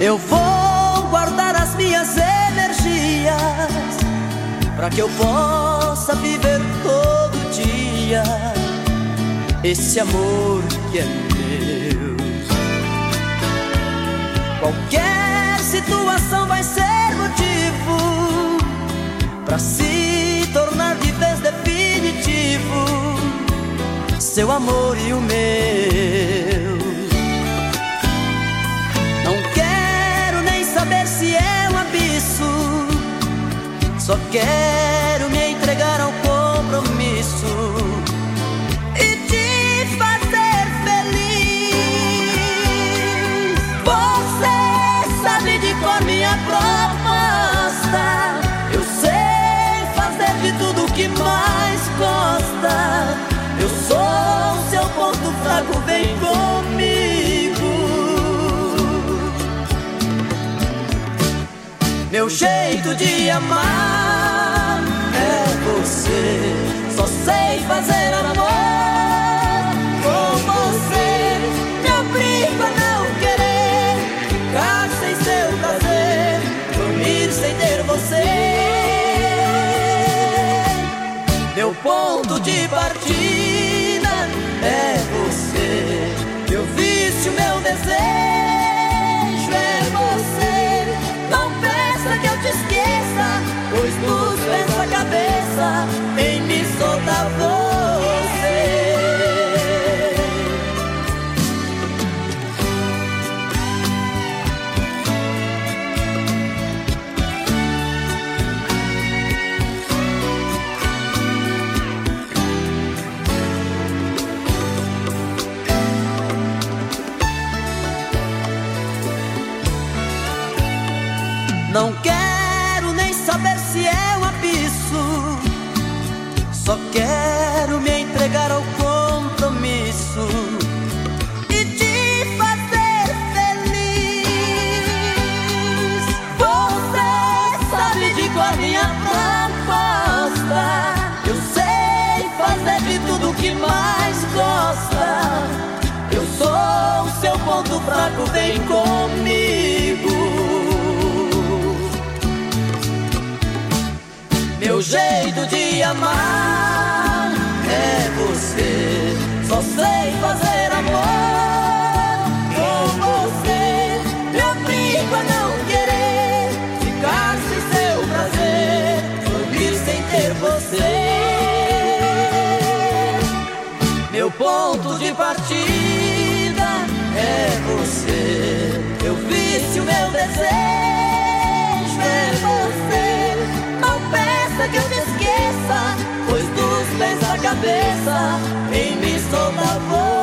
Eu vou guardar as minhas energias para que eu possa viver todo dia esse amor que é meu. Qualquer situação vai ser motivo para se tornar de vez definitivo seu amor e o meu. Só quero me entregar ao compromisso e te fazer feliz. Você sabe de cor minha proposta. Eu sei fazer de tudo que mais gosta. Eu sou seu ponto fraco, vem comigo. Jeito de amar é você. Só sei fazer amor Não quero nem saber se é um abismo. Só quero me entregar ao compromisso e te fazer feliz. Você sabe de qual minha proposta. Eu sei fazer de tudo que mais gosta. Eu sou o seu ponto fraco, vem comigo. Meu jeito de amar é você. Só sei fazer amor com você. Me obrigo a não querer ficar sem seu prazer, dormir sem ter você. Meu ponto de partida é você. Meu vício, meu desejo cabeça em dá você.